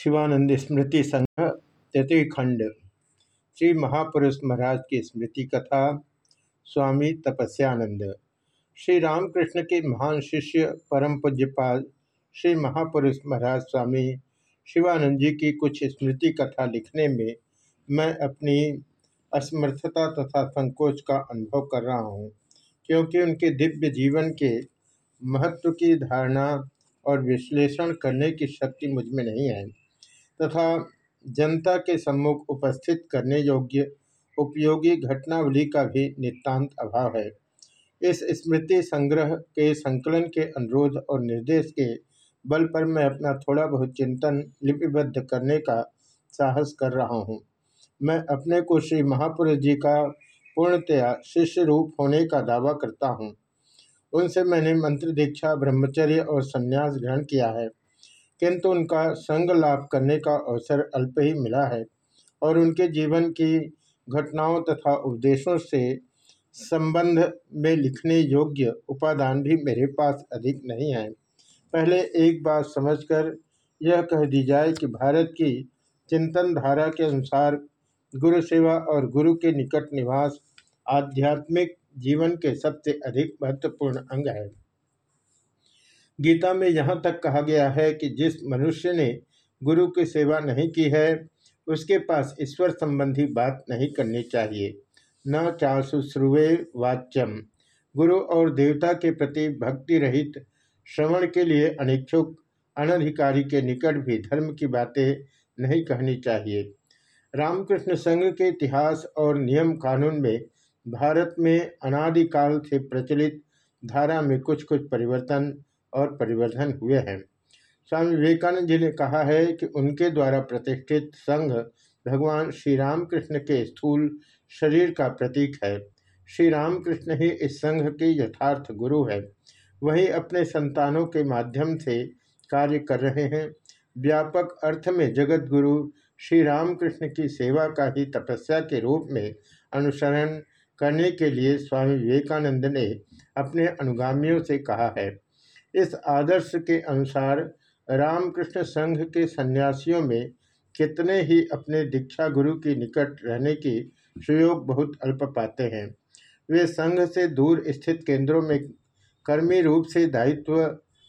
शिवानंद स्मृति संग्रह तृतीय खंड। श्री महापुरुष महाराज की स्मृति कथा, स्वामी तपस्यानंद। श्री रामकृष्ण के महान शिष्य, परम पूज्यपाल श्री महापुरुष महाराज स्वामी शिवानंद जी की कुछ स्मृति कथा लिखने में मैं अपनी असमर्थता तथा संकोच का अनुभव कर रहा हूँ, क्योंकि उनके दिव्य जीवन के महत्व की धारणा और विश्लेषण करने की शक्ति मुझमें नहीं है। तथा जनता के सम्मुख उपस्थित करने योग्य उपयोगी घटनावली का भी नितांत अभाव है। इस स्मृति संग्रह के संकलन के अनुरोध और निर्देश के बल पर मैं अपना थोड़ा बहुत चिंतन लिपिबद्ध करने का साहस कर रहा हूँ। मैं अपने को श्री महापुरुष जी का पूर्णतया शिष्य रूप होने का दावा करता हूँ। उनसे मैंने मंत्र दीक्षा, ब्रह्मचर्य और संन्यास ग्रहण किया है। किंतु उनका संग लाभ करने का अवसर अल्प ही मिला है और उनके जीवन की घटनाओं तथा उपदेशों से संबंध में लिखने योग्य उपादान भी मेरे पास अधिक नहीं है। पहले एक बात समझकर यह कह दी जाए कि भारत की चिंतन धारा के अनुसार गुरु सेवा और गुरु के निकट निवास आध्यात्मिक जीवन के सबसे अधिक महत्वपूर्ण अंग है। गीता में यहाँ तक कहा गया है कि जिस मनुष्य ने गुरु की सेवा नहीं की है, उसके पास ईश्वर संबंधी बात नहीं करनी चाहिए। न चाशुश्रुवे वाच्यम। गुरु और देवता के प्रति भक्ति रहित, श्रवण के लिए अनिच्छुक, अनधिकारी के निकट भी धर्म की बातें नहीं कहनी चाहिए। रामकृष्ण संघ के इतिहास और नियम कानून में भारत में अनादिकाल से प्रचलित धारा में कुछ कुछ परिवर्तन और परिवर्धन हुए हैं। स्वामी विवेकानंद जी ने कहा है कि उनके द्वारा प्रतिष्ठित संघ भगवान श्री रामकृष्ण के स्थूल शरीर का प्रतीक है। श्री रामकृष्ण ही इस संघ के यथार्थ गुरु है। वही अपने संतानों के माध्यम से कार्य कर रहे हैं। व्यापक अर्थ में जगत गुरु श्री रामकृष्ण की सेवा का ही तपस्या के रूप में अनुसरण करने के लिए स्वामी विवेकानंद ने अपने अनुगामियों से कहा है। इस आदर्श के अनुसार रामकृष्ण संघ के सन्यासियों में कितने ही अपने दीक्षा गुरु के निकट रहने की सुयोग बहुत अल्प पाते हैं। वे संघ से दूर स्थित केंद्रों में कर्मी रूप से दायित्व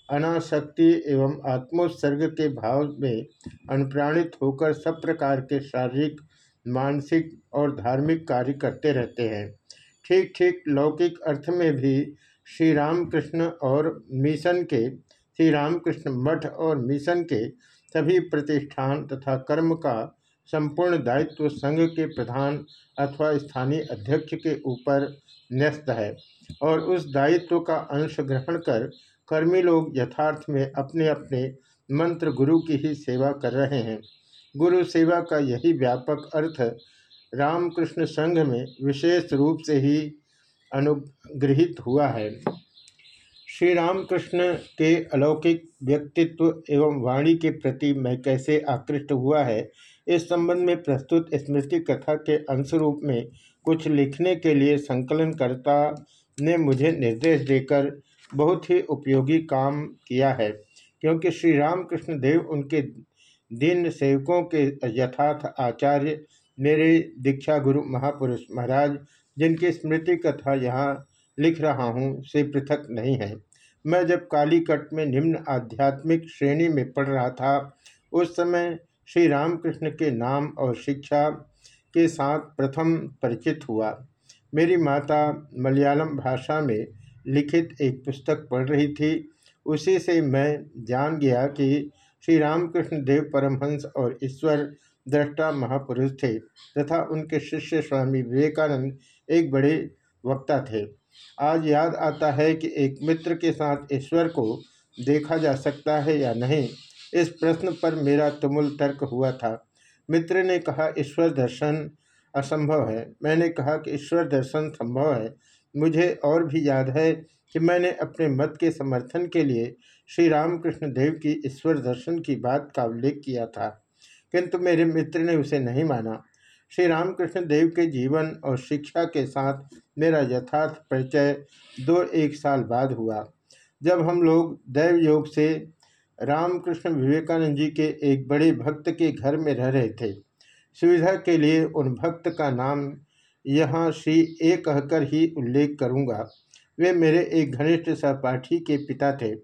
अनाशक्ति एवं आत्मोत्सर्ग के भाव में अनुप्राणित होकर सब प्रकार के शारीरिक, मानसिक और धार्मिक कार्य करते रहते हैं। ठीक ठीक लौकिक अर्थ में भी श्री रामकृष्ण और मिशन के श्री रामकृष्ण मठ और मिशन के सभी प्रतिष्ठान तथा कर्म का संपूर्ण दायित्व संघ के प्रधान अथवा स्थानीय अध्यक्ष के ऊपर न्यस्त है और उस दायित्व का अंश ग्रहण कर कर्मी लोग यथार्थ में अपने अपने मंत्र गुरु की ही सेवा कर रहे हैं। गुरु सेवा का यही व्यापक अर्थ रामकृष्ण संघ में विशेष रूप से ही अनुग्रहित हुआ है। श्री रामकृष्ण के अलौकिक व्यक्तित्व एवं वाणी के प्रति मैं कैसे आकृष्ट हुआ है, इस संबंध में प्रस्तुत स्मृति कथा के अंश रूप में कुछ लिखने के लिए संकलनकर्ता ने मुझे निर्देश देकर बहुत ही उपयोगी काम किया है, क्योंकि श्री रामकृष्ण देव उनके दिन सेवकों के यथार्थ आचार्य मेरे दीक्षा गुरु महापुरुष महाराज जिनकी स्मृति कथा यहाँ लिख रहा हूँ से पृथक नहीं है। मैं जब कालीकट में निम्न आध्यात्मिक श्रेणी में पढ़ रहा था, उस समय श्री रामकृष्ण के नाम और शिक्षा के साथ प्रथम परिचित हुआ। मेरी माता मलयालम भाषा में लिखित एक पुस्तक पढ़ रही थी। उसी से मैं जान गया कि श्री रामकृष्ण देव परमहंस और ईश्वर दृष्टा महापुरुष थे तथा उनके शिष्य स्वामी विवेकानंद एक बड़े वक्ता थे। आज याद आता है कि एक मित्र के साथ ईश्वर को देखा जा सकता है या नहीं, इस प्रश्न पर मेरा तुमुल तर्क हुआ था। मित्र ने कहा, ईश्वर दर्शन असंभव है। मैंने कहा कि, ईश्वर दर्शन संभव है। मुझे और भी याद है कि मैंने अपने मत के समर्थन के लिए श्री रामकृष्ण देव की ईश्वर दर्शन की बात का उल्लेख किया था, किंतु मेरे मित्र ने उसे नहीं माना। श्री रामकृष्ण देव के जीवन और शिक्षा के साथ मेरा यथार्थ परिचय दो एक साल बाद हुआ। जब हम लोग दैव योग से रामकृष्ण विवेकानंद जी के एक बड़े भक्त के घर में रह रहे थे, सुविधा के लिए उन भक्त का नाम यहाँ श्री ए कहकर ही उल्लेख करूँगा। वे मेरे एक घनिष्ठ सहपाठी के पिता थे।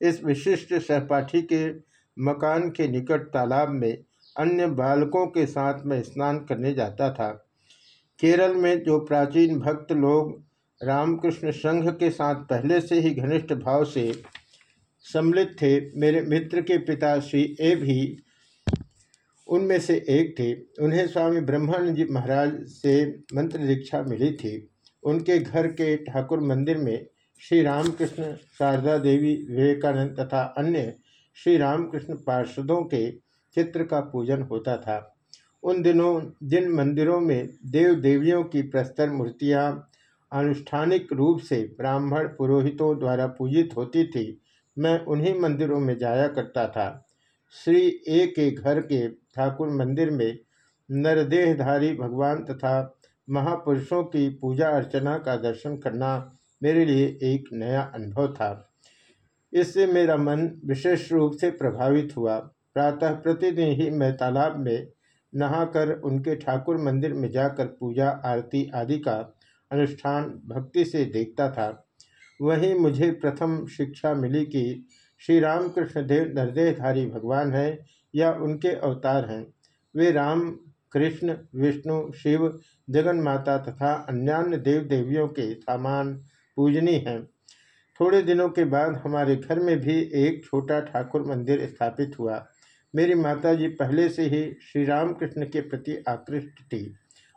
इस विशिष्ट सहपाठी के मकान के निकट तालाब में अन्य बालकों के साथ में स्नान करने जाता था। केरल में जो प्राचीन भक्त लोग रामकृष्ण संघ के साथ पहले से ही घनिष्ठ भाव से सम्मिलित थे, मेरे मित्र के पिता श्री ए भी उनमें से एक थे। उन्हें स्वामी ब्रह्मानंद जी महाराज से मंत्र दीक्षा मिली थी। उनके घर के ठाकुर मंदिर में श्री रामकृष्ण शारदा देवी विवेकानंद तथा अन्य श्री रामकृष्ण पार्षदों के चित्र का पूजन होता था। उन दिनों, जिन मंदिरों में देव देवियों की प्रस्तर मूर्तियाँ आनुष्ठानिक रूप से ब्राह्मण पुरोहितों द्वारा पूजित होती थी, मैं उन्हीं मंदिरों में जाया करता था। श्री ए के घर के ठाकुर मंदिर में नरदेहधारी भगवान तथा महापुरुषों की पूजा अर्चना का दर्शन करना मेरे लिए एक नया अनुभव था। इससे मेरा मन विशेष रूप से प्रभावित हुआ। प्रातः प्रतिदिन ही मैं तालाब में नहाकर उनके ठाकुर मंदिर में जाकर पूजा, आरती आदि का अनुष्ठान भक्ति से देखता था। वहीं मुझे प्रथम शिक्षा मिली कि श्री रामकृष्ण देव नरदेहधारी भगवान हैं या उनके अवतार हैं। वे राम, कृष्ण, विष्णु, शिव, जगन माता तथा अन्यान्य देव देवियों के सामान पूजनी हैं। थोड़े दिनों के बाद हमारे घर में भी एक छोटा ठाकुर मंदिर स्थापित हुआ। मेरी माताजी पहले से ही श्री रामकृष्ण के प्रति आकृष्ट थी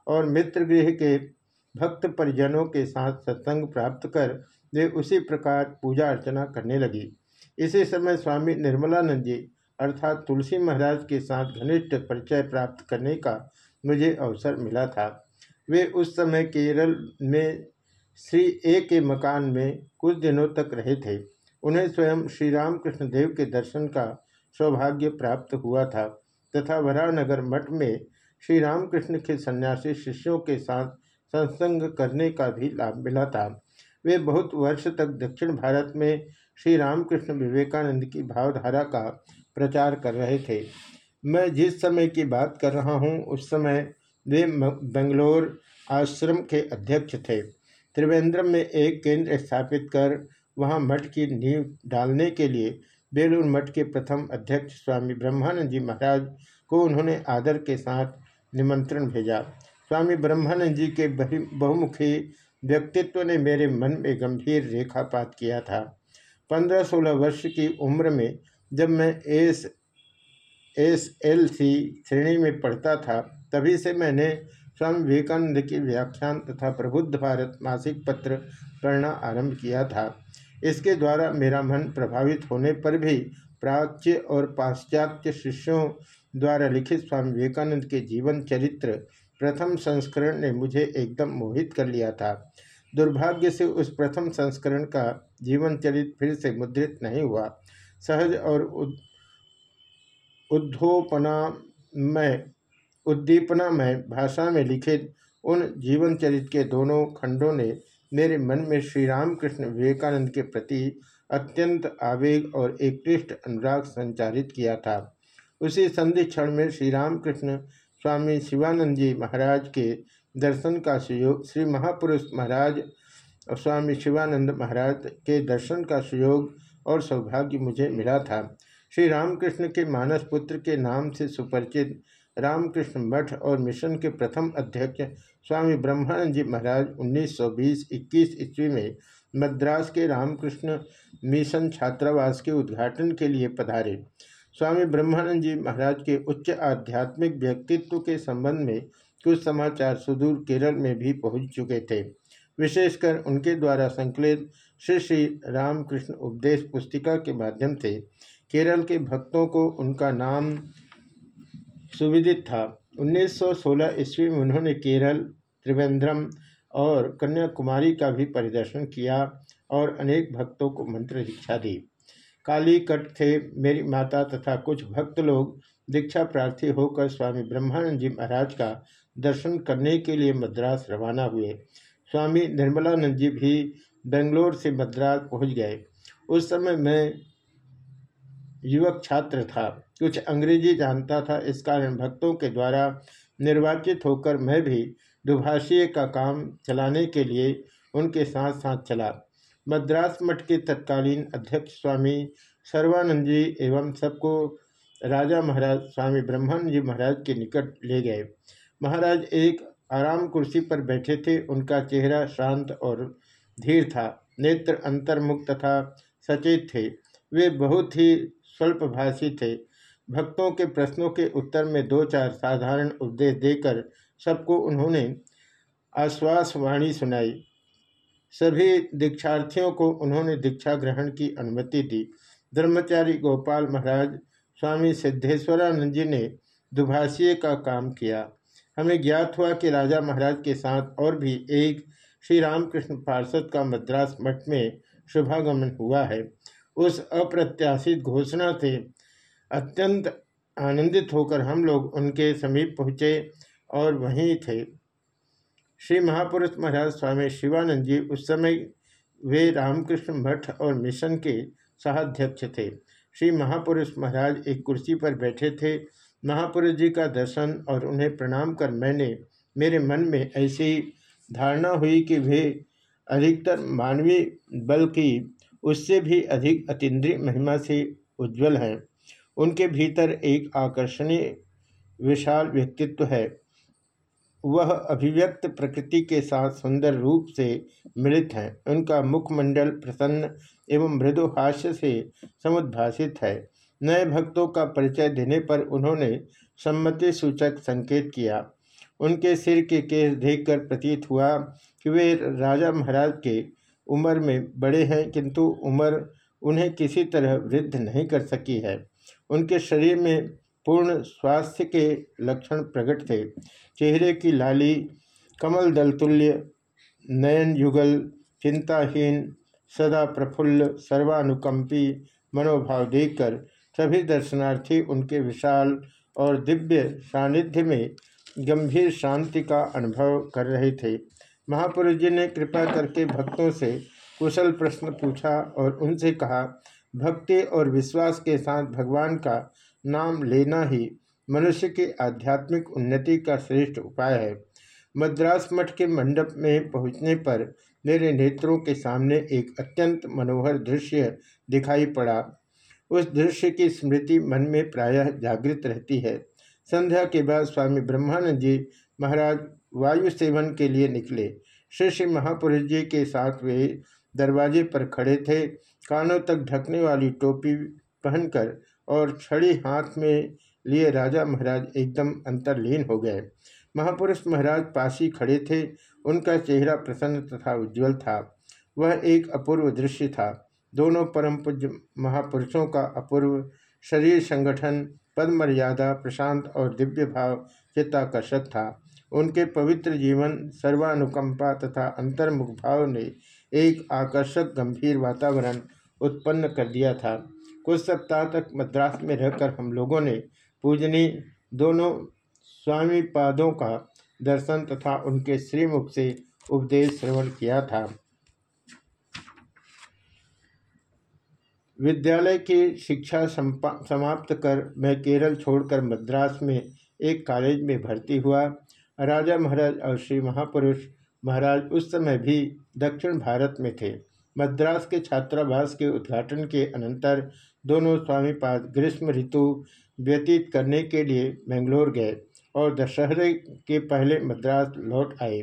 और मित्र गृह के भक्त परिजनों के साथ सत्संग प्राप्त कर वे उसी प्रकार पूजा अर्चना करने लगी। इसी समय स्वामी निर्मलानंद जी, अर्थात तुलसी महाराज के साथ घनिष्ठ परिचय प्राप्त करने का मुझे अवसर मिला था। वे उस समय केरल में श्री ए के मकान में कुछ दिनों तक रहे थे। उन्हें स्वयं श्री रामकृष्ण देव के दर्शन का सौभाग्य प्राप्त हुआ था। तथा वरानगर मठ में श्री रामकृष्ण के सन्यासी शिष्यों के साथ संसंग करने का भी लाभ मिला था। वे बहुत वर्ष तक दक्षिण भारत में श्री रामकृष्ण विवेकानंद की भावधारा का प्रचार कर रहे थे। मैं जिस समय की बात कर रहा हूँ, उस समय वे बेंगलोर आश्रम के अध्यक्ष थे। त्रिवेंद्रम में एक केंद्र स्थापित कर वहाँ मठ की नींव डालने के लिए बेलूर मठ के प्रथम अध्यक्ष स्वामी ब्रह्मानंद जी महाराज को उन्होंने आदर के साथ निमंत्रण भेजा। स्वामी ब्रह्मानंद जी के बहुमुखी व्यक्तित्व ने मेरे मन में गंभीर रेखापात किया था। पंद्रह सोलह वर्ष की उम्र में जब मैं एस एस एल सी श्रेणी में पढ़ता था, तभी से मैंने स्वामी विवेकानंद की व्याख्यान तथा प्रबुद्ध भारत मासिक पत्र पढ़ना आरंभ किया था। इसके द्वारा मेरा मन प्रभावित होने पर भी प्राच्य और पाश्चात्य शिष्यों द्वारा लिखित स्वामी विवेकानंद के जीवन चरित्र प्रथम संस्करण ने मुझे एकदम मोहित कर लिया था। दुर्भाग्य से उस प्रथम संस्करण का जीवन चरित्र फिर से मुद्रित नहीं हुआ। सहज और उद्धोपना में उद्दीपना में भाषा में लिखित उन जीवन चरित्र के दोनों खंडों ने मेरे मन में श्री रामकृष्ण विवेकानंद के प्रति अत्यंत आवेग और एक अनुराग संचारित किया था। उसी संधि क्षण में श्री रामकृष्ण स्वामी शिवानंद जी महाराज के दर्शन का सुयोग, श्री महापुरुष महाराज और स्वामी शिवानंद महाराज के दर्शन का सुयोग और सौभाग्य मुझे मिला था। श्री रामकृष्ण के मानस पुत्र के नाम से सुपरिचित रामकृष्ण मठ और मिशन के प्रथम अध्यक्ष स्वामी ब्रह्मानंद जी महाराज 1920-21 ईस्वी में मद्रास के रामकृष्ण मिशन छात्रावास के उद्घाटन के लिए पधारे। स्वामी ब्रह्मानंद जी महाराज के उच्च आध्यात्मिक व्यक्तित्व के संबंध में कुछ समाचार सुदूर केरल में भी पहुँच चुके थे। विशेषकर उनके द्वारा संकलित श्री श्री रामकृष्ण उपदेश पुस्तिका के माध्यम से केरल के भक्तों को उनका नाम सुविदित था। 1916 ईस्वी में उन्होंने केरल त्रिवेंद्रम और कन्याकुमारी का भी परिदर्शन किया और अनेक भक्तों को मंत्र दीक्षा दी। काली कट थे मेरी माता तथा कुछ भक्त लोग दीक्षा प्रार्थी होकर स्वामी ब्रह्मानंद जी महाराज का दर्शन करने के लिए मद्रास रवाना हुए। स्वामी निर्मलानंद जी भी बेंगलोर से मद्रास पहुँच गए। उस समय मैं युवक छात्र था। कुछ अंग्रेज़ी जानता था, इस कारण भक्तों के द्वारा निर्वाचित होकर मैं भी दुभाषीय का काम चलाने के लिए उनके साथ साथ चला। मद्रास मठ के तत्कालीन अध्यक्ष स्वामी सर्वानंद जी एवं सबको राजा महाराज स्वामी ब्रह्मानंद जी महाराज के निकट ले गए। महाराज एक आराम कुर्सी पर बैठे थे। उनका चेहरा शांत और धीर था। नेत्र अंतर्मुख तथा सचेत थे। वे बहुत ही स्वल्पभाषी थे। भक्तों के प्रश्नों के उत्तर में दो चार साधारण उपदेश देकर सबको उन्होंने आश्वासवाणी सुनाई। सभी दीक्षार्थियों को उन्होंने दीक्षा ग्रहण की अनुमति दी। धर्मचारी गोपाल महाराज, स्वामी सिद्धेश्वरानंद जी ने दुभाषीय का काम किया। हमें ज्ञात हुआ कि राजा महाराज के साथ और भी एक श्री रामकृष्ण पार्षद का मद्रास मठ में शुभागमन हुआ है। उस अप्रत्याशित घोषणा से अत्यंत आनंदित होकर हम लोग उनके समीप पहुँचे। और वहीं थे। श्री महापुरुष महाराज स्वामी शिवानंद जी उस समय वे रामकृष्ण भट्ट और मिशन के सहाध्यक्ष थे। श्री महापुरुष महाराज एक कुर्सी पर बैठे थे। महापुरुष जी का दर्शन और उन्हें प्रणाम कर मैंने मेरे मन में ऐसी धारणा हुई कि वे अधिकतर मानवीय बल की, उससे भी अधिक अतीन्द्रिय महिमा से उज्जवल हैं। उनके भीतर एक आकर्षणीय, विशाल व्यक्तित्व है। वह अभिव्यक्त प्रकृति के साथ सुंदर रूप से मिलित हैं। उनका मुखमंडल प्रसन्न एवं मृदु हास्य से समुद्भाषित है। नए भक्तों का परिचय देने पर उन्होंने सम्मति सूचक संकेत किया। उनके सिर के केस देखकर प्रतीत हुआ कि वे राजा महाराज के उम्र में बड़े हैं, किंतु उम्र उन्हें किसी तरह वृद्ध नहीं कर सकी है। उनके शरीर में पूर्ण स्वास्थ्य के लक्षण प्रकट थे। चेहरे की लाली, कमल दलतुल्य, नयन युगल, चिंताहीन, सदा प्रफुल्ल, सर्वानुकंपी, मनोभाव देखकर सभी दर्शनार्थी उनके विशाल और दिव्य सानिध्य में गंभीर शांति का अनुभव कर रहे थे। महापुरुष जी ने कृपा करके भक्तों से कुशल प्रश्न पूछा और उनसे कहा, भक्ति और विश्वास के साथ भगवान का नाम लेना ही मनुष्य की आध्यात्मिक उन्नति का श्रेष्ठ उपाय है। मद्रास मठ के मंडप में पहुँचने पर मेरे नेत्रों के सामने एक अत्यंत मनोहर दृश्य दिखाई पड़ा। उस दृश्य की स्मृति मन में प्रायः जागृत रहती है। संध्या के बाद स्वामी ब्रह्मानंद जी महाराज वायु सेवन के लिए निकले। श्री श्री महापुरुष जी के साथ वे दरवाजे पर खड़े थे। कानों तक ढकने वाली टोपी पहनकर और छड़ी हाथ में लिए राजा महाराज एकदम अंतरलीन हो गए। महापुरुष महाराज पासी खड़े थे। उनका चेहरा प्रसन्न तथा उज्जवल था। वह एक अपूर्व दृश्य था। दोनों परम पूज्य महापुरुषों का अपूर्व शरीर संगठन, पद मर्यादा, प्रशांत और दिव्य भाव चित्ताकर्षक था। उनके पवित्र जीवन, सर्वानुकंपा तथा अंतर्मुख भाव ने एक आकर्षक गंभीर वातावरण उत्पन्न कर दिया था। कुछ सप्ताह तक मद्रास में रहकर हम लोगों ने पूजनी दोनों स्वामी पादों का दर्शन तथा उनके श्रीमुख से उपदेश श्रवण किया था। विद्यालय की शिक्षा समाप्त कर मैं केरल छोड़कर मद्रास में एक कॉलेज में भर्ती हुआ। राजा महाराज और श्री महापुरुष महाराज उस समय भी दक्षिण भारत में थे। मद्रास के छात्रावास के उद्घाटन के अनंतर दोनों स्वामीपाद ग्रीष्म ऋतु व्यतीत करने के लिए बेंगलोर गए और दशहरे के पहले मद्रास लौट आए।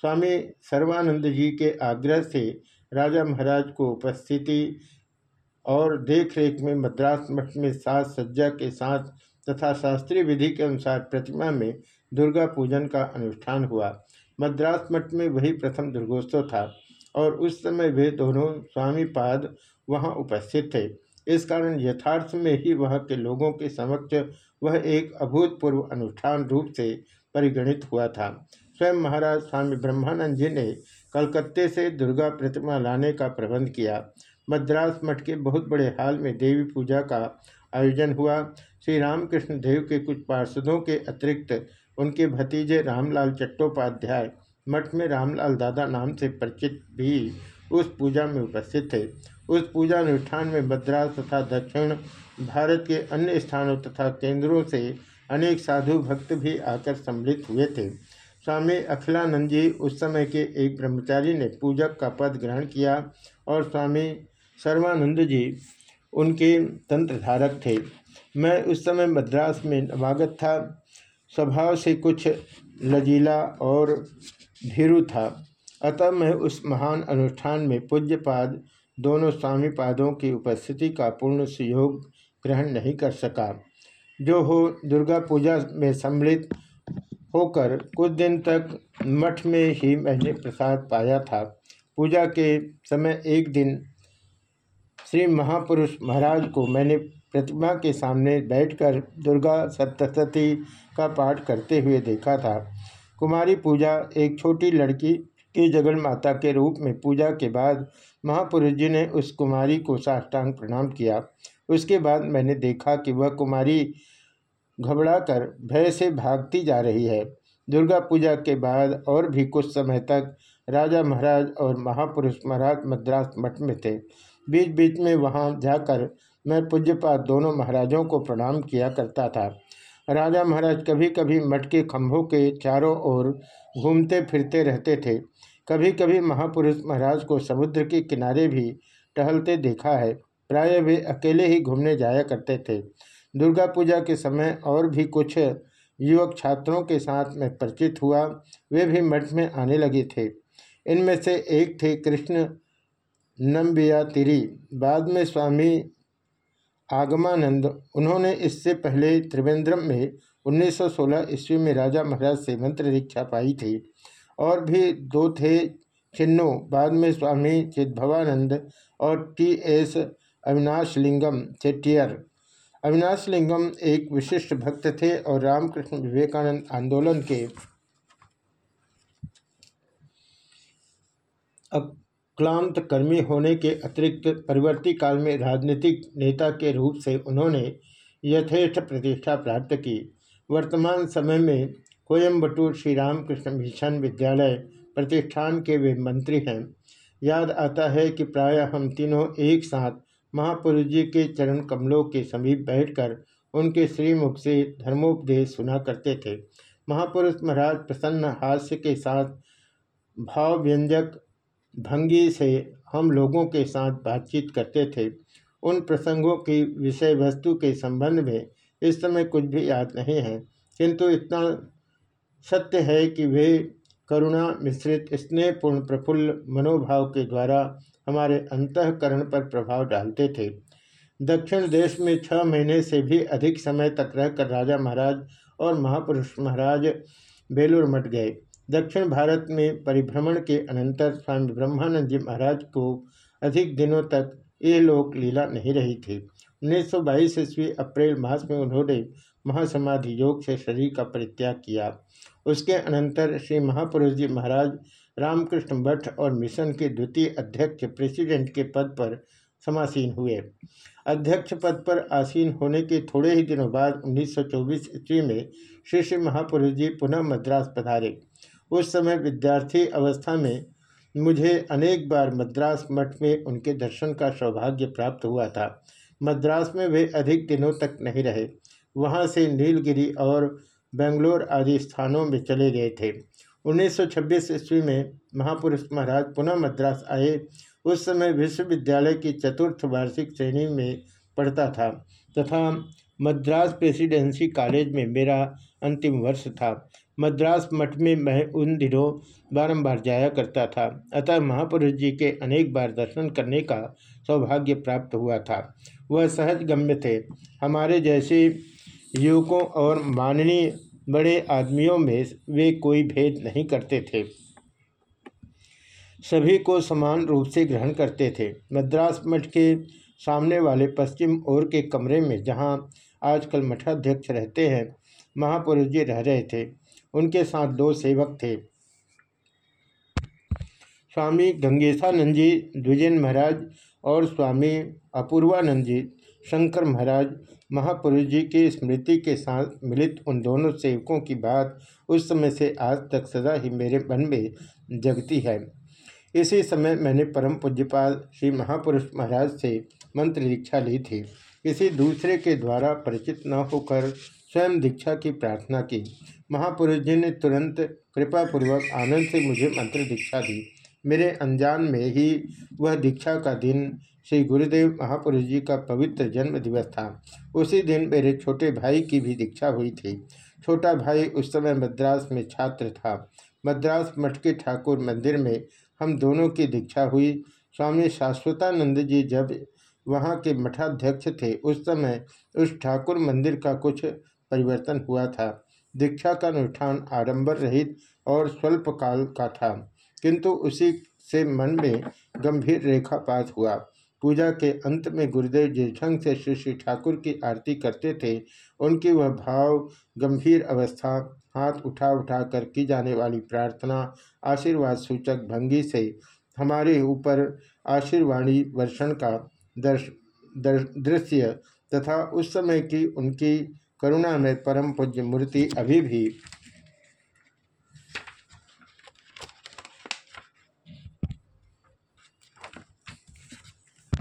स्वामी सर्वानंद जी के आग्रह से राजा महाराज को उपस्थिति और देखरेख में मद्रास मठ में साज सज्जा के साथ तथा शास्त्रीय विधि के अनुसार प्रतिमा में दुर्गा पूजन का अनुष्ठान हुआ। मद्रास मठ में वही प्रथम दुर्गोत्सव था। और उस समय वे दोनों स्वामी पाद वहाँ उपस्थित थे। इस कारण यथार्थ में ही वह के लोगों के समक्ष वह एक अभूतपूर्व अनुष्ठान रूप से परिगणित हुआ था। स्वयं महाराज स्वामी ब्रह्मानंद जी ने कलकत्ते से दुर्गा प्रतिमा लाने का प्रबंध किया। मद्रास मठ के बहुत बड़े हाल में देवी पूजा का आयोजन हुआ। श्री रामकृष्ण देव के कुछ पार्षदों के अतिरिक्त उनके भतीजे रामलाल चट्टोपाध्याय मठ में रामलाल दादा नाम से परिचित भी उस पूजा में उपस्थित थे। उस पूजा अनुष्ठान में मद्रास तथा दक्षिण भारत के अन्य स्थानों तथा केंद्रों से अनेक साधु भक्त भी आकर सम्मिलित हुए थे। स्वामी अखिलानंद जी उस समय के एक ब्रह्मचारी ने पूजक का पद ग्रहण किया और स्वामी सर्वानंद जी उनके तंत्रधारक थे। मैं उस समय मद्रास में नवागत था। स्वभाव से कुछ लजीला और भीरु था। अतः मैं उस महान अनुष्ठान में पूज्यपाद, दोनों स्वामी पादों की उपस्थिति का पूर्ण सहयोग ग्रहण नहीं कर सका। जो हो दुर्गा पूजा में सम्मिलित होकर कुछ दिन तक मठ में ही मैंने प्रसाद पाया था। पूजा के समय एक दिन श्री महापुरुष महाराज को मैंने प्रतिमा के सामने बैठकर दुर्गा सप्तशती का पाठ करते हुए देखा था। कुमारी पूजा एक छोटी लड़की की जगन माता के रूप में पूजा के बाद महापुरुष जी ने उस कुमारी को साष्टांग प्रणाम किया। उसके बाद मैंने देखा कि वह कुमारी घबराकर भय से भागती जा रही है। दुर्गा पूजा के बाद और भी कुछ समय तक राजा महाराज और महापुरुष महाराज मद्रास मठ में थे। बीच बीच में वहाँ जाकर मैं पूज्यपात दोनों महाराजों को प्रणाम किया करता था। राजा महाराज कभी कभी मठ के खंभों के चारों ओर घूमते फिरते रहते थे। कभी कभी महापुरुष महाराज को समुद्र के किनारे भी टहलते देखा है। प्राय वे अकेले ही घूमने जाया करते थे। दुर्गा पूजा के समय और भी कुछ युवक छात्रों के साथ में परिचित हुआ। वे भी मठ में आने लगे थे। इनमें से एक थे कृष्ण नम्बिया तिरी बाद में स्वामी आगमानंद, उन्होंने इससे पहले त्रिवेंद्रम में 1916 ईस्वी में राजा महाराज से मंत्र दीक्षा पाई थी और भी दो थे छिन्नो बाद में स्वामी चिद्भवानंद और T S Avinashilingam Chettiar Avinashilingam एक विशिष्ट भक्त थे और रामकृष्ण विवेकानंद आंदोलन के क्लांत कर्मी होने के अतिरिक्त परिवर्ती काल में राजनीतिक नेता के रूप से उन्होंने यथेष्ट प्रतिष्ठा प्राप्त की। वर्तमान समय में कोयम्बटूर श्री रामकृष्ण मिशन विद्यालय प्रतिष्ठान के वे मंत्री हैं। याद आता है कि प्रायः हम तीनों एक साथ महापुरुष जी के चरण कमलों के समीप बैठकर उनके श्रीमुख से धर्मोपदेश सुना करते थे। महापुरुष महाराज प्रसन्न हास्य के साथ भाव व्यंजक भंगी से हम लोगों के साथ बातचीत करते थे। उन प्रसंगों की विषय वस्तु के संबंध में इस समय कुछ भी याद नहीं है, किंतु इतना सत्य है कि वे करुणा मिश्रित, स्नेहपूर्ण, प्रफुल्ल मनोभाव के द्वारा हमारे अंतकरण पर प्रभाव डालते थे। दक्षिण देश में छः महीने से भी अधिक समय तक रहकर राजा महाराज और महापुरुष महाराज बेलूर मठ गए। दक्षिण भारत में परिभ्रमण के अनंतर स्वामी ब्रह्मानंद जी महाराज को अधिक दिनों तक ये लोक लीला नहीं रही थी। उन्नीस सौ बाईस ईस्वी अप्रैल मास में उन्होंने महासमाधि योग से शरीर का परित्याग किया। उसके अनंतर श्री महापुरुष जी महाराज रामकृष्ण भट्ट और मिशन के द्वितीय अध्यक्ष प्रेसिडेंट के पद पर समासीन हुए। अध्यक्ष पद पर आसीन होने के थोड़े ही दिनों बाद 1924 ईस्वी में श्री श्री महापुरुष जी पुनः मद्रास पधारे। उस समय विद्यार्थी अवस्था में मुझे अनेक बार मद्रास मठ में उनके दर्शन का सौभाग्य प्राप्त हुआ था। मद्रास में वे अधिक दिनों तक नहीं रहे। वहाँ से नीलगिरी और बेंगलोर आदि स्थानों में चले गए थे। 1926 ईस्वी में महापुरुष महाराज पुनः मद्रास आए। उस समय विश्वविद्यालय की चतुर्थ वार्षिक श्रेणी में पढ़ता था तथा मद्रास प्रेसिडेंसी कॉलेज में मेरा अंतिम वर्ष था। मद्रास मठ में मैं उन दिनों बारंबार जाया करता था। अतः महापुरुष जी के अनेक बार दर्शन करने का सौभाग्य प्राप्त हुआ था। वह सहज गम्य थे। हमारे जैसे युवकों और माननीय बड़े आदमियों में वे कोई भेद नहीं करते थे। सभी को समान रूप से ग्रहण करते थे। मद्रास मठ के सामने वाले पश्चिम ओर के कमरे में जहाँ आजकल मठाध्यक्ष रहते हैं, महापुरुष जी रह रहे थे। उनके साथ दो सेवक थे। स्वामी गंगेशानंद जी, द्विजन महाराज और स्वामी अपूर्वानंद जी, शंकर महाराज महापुरुष जी की स्मृति के साथ मिलित उन दोनों सेवकों की बात उस समय से आज तक सदा ही मेरे मन में जगती है। इसी समय मैंने परम पूज्यपाल श्री महापुरुष महाराज से मंत्र दीक्षा ली थी। किसी दूसरे के द्वारा परिचित न होकर स्वयं दीक्षा की प्रार्थना की। महापुरुष जी ने तुरंत कृपापूर्वक आनंद से मुझे मंत्र दीक्षा दी। मेरे अनजान में ही वह दीक्षा का दिन श्री गुरुदेव महापुरुष जी का पवित्र जन्म दिवस था। उसी दिन मेरे छोटे भाई की भी दीक्षा हुई थी। छोटा भाई उस समय मद्रास में छात्र था। मद्रास मठ के ठाकुर मंदिर में हम दोनों की दीक्षा हुई। स्वामी शाश्वतानंद जी जब वहाँ के मठाध्यक्ष थे, उस समय उस ठाकुर मंदिर का कुछ परिवर्तन हुआ था। दीक्षा का अनुष्ठान आडम्बर रहित और स्वल्प काल का था, किंतु उसी से मन में गंभीर रेखा रेखापात हुआ। पूजा के अंत में गुरुदेव जिस ढंग से श्री श्री ठाकुर की आरती करते थे, उनकी वह भाव, गंभीर अवस्था, हाथ उठा उठा कर की जाने वाली प्रार्थना, आशीर्वाद सूचक भंगी से हमारे ऊपर आशीर्वाणी वर्षण का दृश्य तथा उस समय की उनकी करुणा में परम पूज्य मूर्ति अभी भी